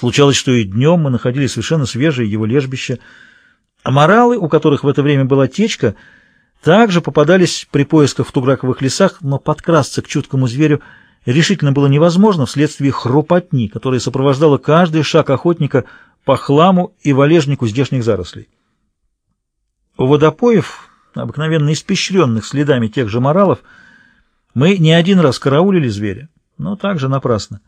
Случалось, что и днем мы находили совершенно свежее его лежбище. А моралы, у которых в это время была течка, также попадались при поисках в туграковых лесах, но подкрасться к чуткому зверю решительно было невозможно вследствие хрупотни, которая сопровождала каждый шаг охотника по хламу и валежнику здешних зарослей. У водопоев, обыкновенно испещренных следами тех же моралов, мы не один раз караулили зверя, но также напрасно.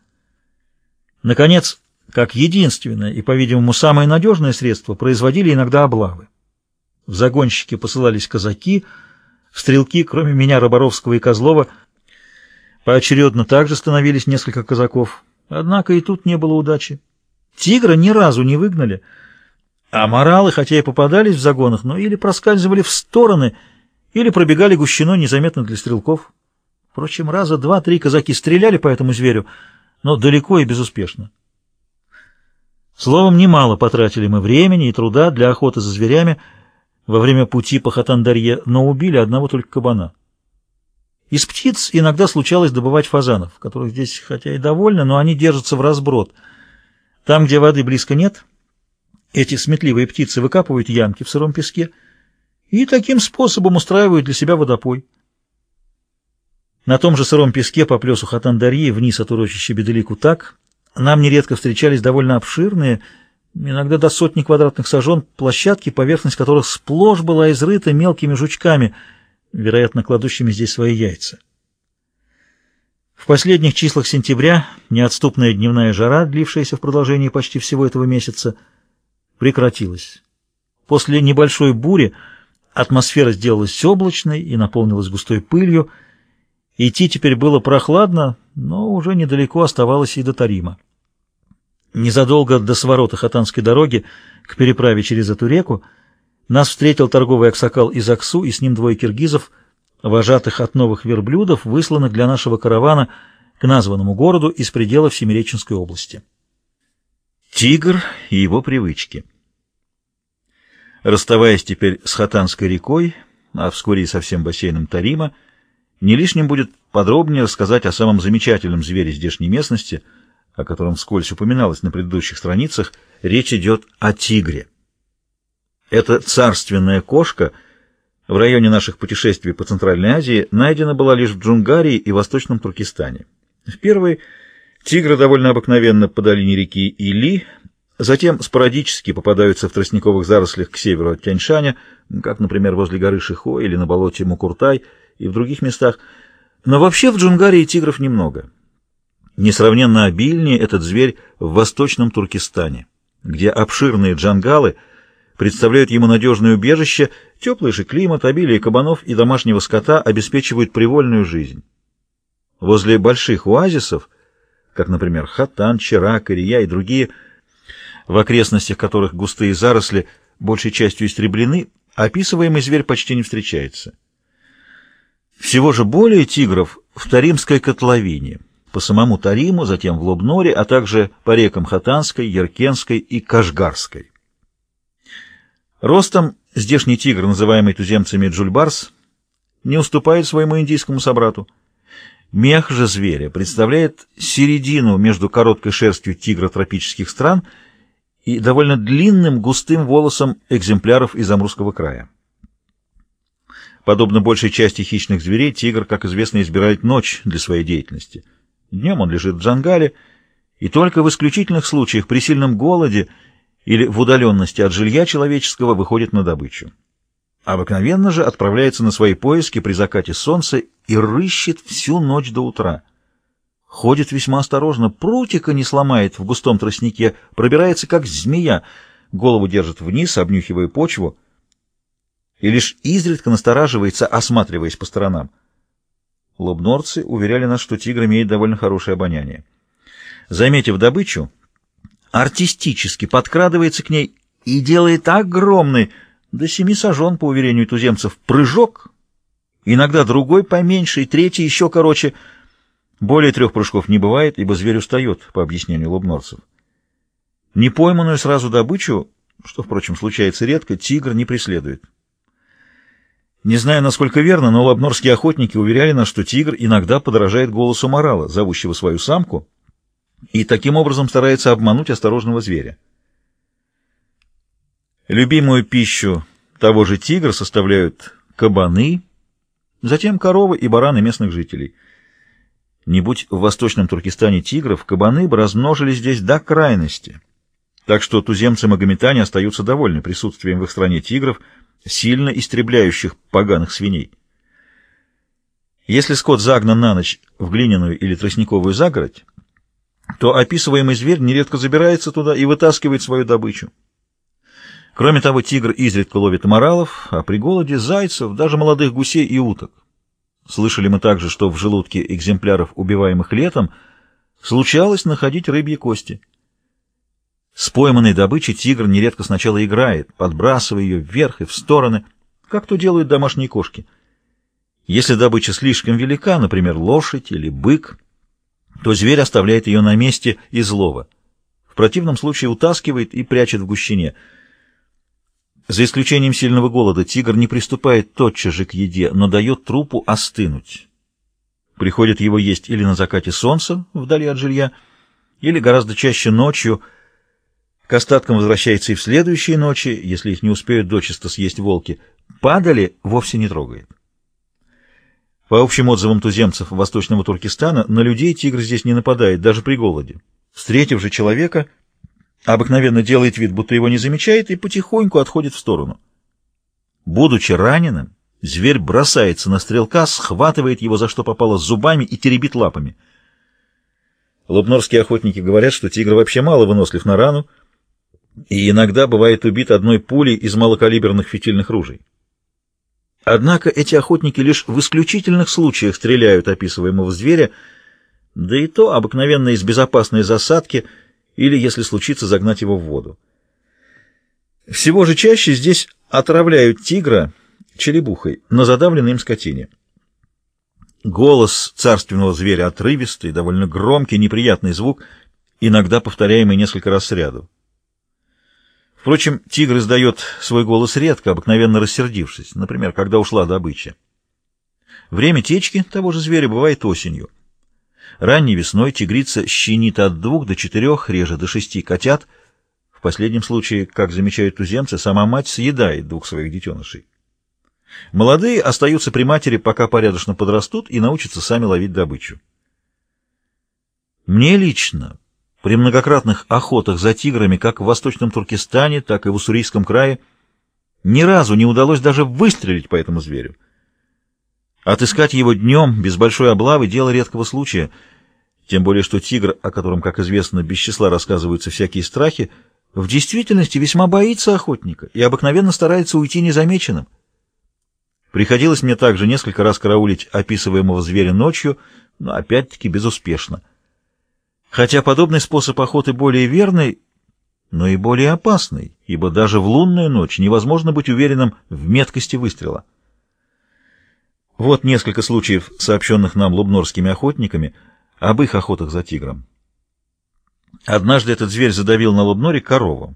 Наконец, как единственное и, по-видимому, самое надежное средство, производили иногда облавы. В загонщики посылались казаки, в стрелки, кроме меня, Роборовского и Козлова, поочередно также становились несколько казаков. Однако и тут не было удачи. Тигра ни разу не выгнали, а моралы, хотя и попадались в загонах, но или проскальзывали в стороны, или пробегали гущиной незаметно для стрелков. Впрочем, раза два-три казаки стреляли по этому зверю, но далеко и безуспешно. Словом, немало потратили мы времени и труда для охоты за зверями во время пути по Хатандарье, но убили одного только кабана. Из птиц иногда случалось добывать фазанов, которых здесь хотя и довольно, но они держатся в разброд. Там, где воды близко нет, эти сметливые птицы выкапывают ямки в сыром песке и таким способом устраивают для себя водопой. На том же сыром песке по плесу Хатандарьи вниз от урочища Беделику так нам нередко встречались довольно обширные, иногда до сотни квадратных сажен, площадки, поверхность которых сплошь была изрыта мелкими жучками, вероятно, кладущими здесь свои яйца. В последних числах сентября неотступная дневная жара, длившаяся в продолжении почти всего этого месяца, прекратилась. После небольшой бури атмосфера сделалась облачной и наполнилась густой пылью, Идти теперь было прохладно, но уже недалеко оставалось и до Тарима. Незадолго до сворота Хатанской дороги к переправе через эту реку нас встретил торговый аксакал из Аксу и с ним двое киргизов, вожатых от новых верблюдов, высланных для нашего каравана к названному городу из пределов Семиреченской области. Тигр и его привычки Расставаясь теперь с Хатанской рекой, а вскоре и со всем бассейном Тарима, не лишним будет подробнее рассказать о самом замечательном звере здешней местности, о котором вскользь упоминалось на предыдущих страницах. Речь идет о тигре. Эта царственная кошка в районе наших путешествий по Центральной Азии найдена была лишь в Джунгарии и Восточном Туркестане. В первой тигры довольно обыкновенно по долине реки Или, затем спорадически попадаются в тростниковых зарослях к северу от Тяньшаня, как, например, возле горы Шихо или на болоте Мукуртай – и в других местах. Но вообще в Джунгарии тигров немного. Несравненно обильнее этот зверь в восточном Туркестане, где обширные джангалы представляют ему надежное убежище, теплый же климат, обилие кабанов и домашнего скота обеспечивают привольную жизнь. Возле больших оазисов, как, например, Хатан, Чирак, Ирия и другие, в окрестностях которых густые заросли большей частью истреблены, описываемый зверь почти не встречается. Всего же более тигров в Таримской котловине, по самому Тариму, затем в Лобноре, а также по рекам Хатанской, Яркенской и Кашгарской. Ростом здешний тигр, называемый туземцами джульбарс, не уступает своему индийскому собрату. Мех же зверя представляет середину между короткой шерстью тигра тропических стран и довольно длинным густым волосом экземпляров из Амурского края. Подобно большей части хищных зверей, тигр, как известно, избирает ночь для своей деятельности. Днем он лежит в джангале, и только в исключительных случаях при сильном голоде или в удаленности от жилья человеческого выходит на добычу. Обыкновенно же отправляется на свои поиски при закате солнца и рыщет всю ночь до утра. Ходит весьма осторожно, прутика не сломает в густом тростнике, пробирается как змея, голову держит вниз, обнюхивая почву, и лишь изредка настораживается, осматриваясь по сторонам. Лобнорцы уверяли нас, что тигр имеет довольно хорошее обоняние. Заметив добычу, артистически подкрадывается к ней и делает огромный, до семи сажен, по уверению туземцев, прыжок, иногда другой поменьше и третий еще короче. Более трех прыжков не бывает, ибо зверь устает, по объяснению лобнорцев. Непойманную сразу добычу, что, впрочем, случается редко, тигр не преследует. Не знаю, насколько верно, но лабнорские охотники уверяли нас, что тигр иногда подражает голосу морала, зовущего свою самку, и таким образом старается обмануть осторожного зверя. Любимую пищу того же тигра составляют кабаны, затем коровы и бараны местных жителей. Не будь в восточном Туркестане тигров, кабаны бы размножились здесь до крайности. Так что туземцы-магометане остаются довольны присутствием в их стране тигров, сильно истребляющих поганых свиней. Если скот загнан на ночь в глиняную или тростниковую загородь, то описываемый зверь нередко забирается туда и вытаскивает свою добычу. Кроме того, тигр изредка ловит моралов, а при голоде — зайцев, даже молодых гусей и уток. Слышали мы также, что в желудке экземпляров, убиваемых летом, случалось находить рыбьи кости. С пойманной добычей тигр нередко сначала играет, подбрасывая ее вверх и в стороны, как то делают домашние кошки. Если добыча слишком велика, например, лошадь или бык, то зверь оставляет ее на месте из лова. В противном случае утаскивает и прячет в гущине. За исключением сильного голода тигр не приступает тотчас же к еде, но дает трупу остынуть. Приходит его есть или на закате солнца, вдали от жилья, или гораздо чаще ночью. К остаткам возвращается и в следующие ночи, если их не успеют дочисто съесть волки. Падали вовсе не трогает. По общим отзывам туземцев Восточного Туркестана, на людей тигр здесь не нападает, даже при голоде. Встретив же человека, обыкновенно делает вид, будто его не замечает, и потихоньку отходит в сторону. Будучи раненым, зверь бросается на стрелка, схватывает его за что попало зубами и теребит лапами. Лобнорские охотники говорят, что тигр вообще мало вынослив на рану, и иногда бывает убит одной пулей из малокалиберных фитильных ружей. Однако эти охотники лишь в исключительных случаях стреляют описываемого зверя, да и то обыкновенно из безопасной засадки или, если случится, загнать его в воду. Всего же чаще здесь отравляют тигра черебухой на задавленной им скотине. Голос царственного зверя отрывистый, довольно громкий, неприятный звук, иногда повторяемый несколько раз сряду. Впрочем, тигр издает свой голос редко, обыкновенно рассердившись, например, когда ушла добыча. Время течки того же зверя бывает осенью. Ранней весной тигрица щенит от двух до четырех, реже до шести котят. В последнем случае, как замечают туземцы, сама мать съедает двух своих детенышей. Молодые остаются при матери, пока порядочно подрастут и научатся сами ловить добычу. Мне лично при многократных охотах за тиграми как в Восточном Туркестане, так и в Уссурийском крае ни разу не удалось даже выстрелить по этому зверю. Отыскать его днем без большой облавы — дело редкого случая, тем более что тигр, о котором, как известно, без числа рассказываются всякие страхи, в действительности весьма боится охотника и обыкновенно старается уйти незамеченным. Приходилось мне также несколько раз караулить описываемого зверя ночью, но опять-таки безуспешно — Хотя подобный способ охоты более верный, но и более опасный, ибо даже в лунную ночь невозможно быть уверенным в меткости выстрела. Вот несколько случаев, сообщенных нам лубнорскими охотниками, об их охотах за тигром. Однажды этот зверь задавил на Лубноре корову.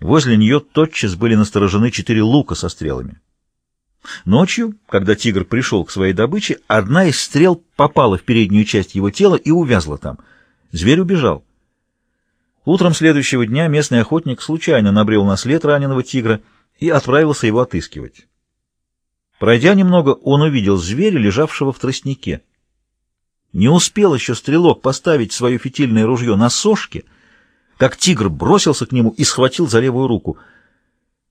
Возле нее тотчас были насторожены четыре лука со стрелами. Ночью, когда тигр пришел к своей добыче, одна из стрел попала в переднюю часть его тела и увязла там — Зверь убежал. Утром следующего дня местный охотник случайно набрел на след раненого тигра и отправился его отыскивать. Пройдя немного, он увидел зверя, лежавшего в тростнике. Не успел еще стрелок поставить свое фитильное ружье на сошке, как тигр бросился к нему и схватил за левую руку.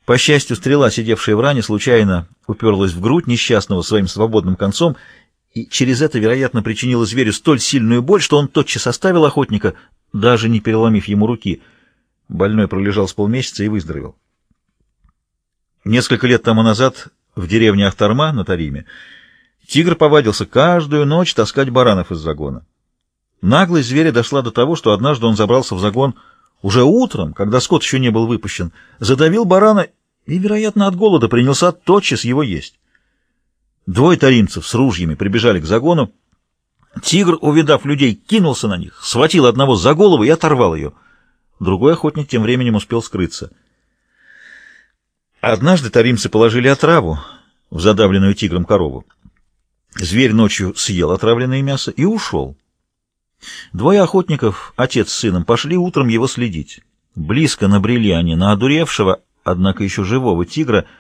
По счастью, стрела, сидевшая в ране, случайно уперлась в грудь несчастного своим свободным концом и через это, вероятно, причинила зверю столь сильную боль, что он тотчас оставил охотника, даже не переломив ему руки. Больной пролежал с полмесяца и выздоровел. Несколько лет тому назад в деревне Ахтарма на Тариме тигр повадился каждую ночь таскать баранов из загона. Наглость зверя дошла до того, что однажды он забрался в загон уже утром, когда скот еще не был выпущен, задавил барана и, вероятно, от голода принялся тотчас его есть. Двое таримцев с ружьями прибежали к загону. Тигр, увидав людей, кинулся на них, схватил одного за голову и оторвал ее. Другой охотник тем временем успел скрыться. Однажды таримцы положили отраву в задавленную тигром корову. Зверь ночью съел отравленное мясо и ушел. Двое охотников, отец с сыном, пошли утром его следить. Близко набрели они на одуревшего, однако еще живого тигра —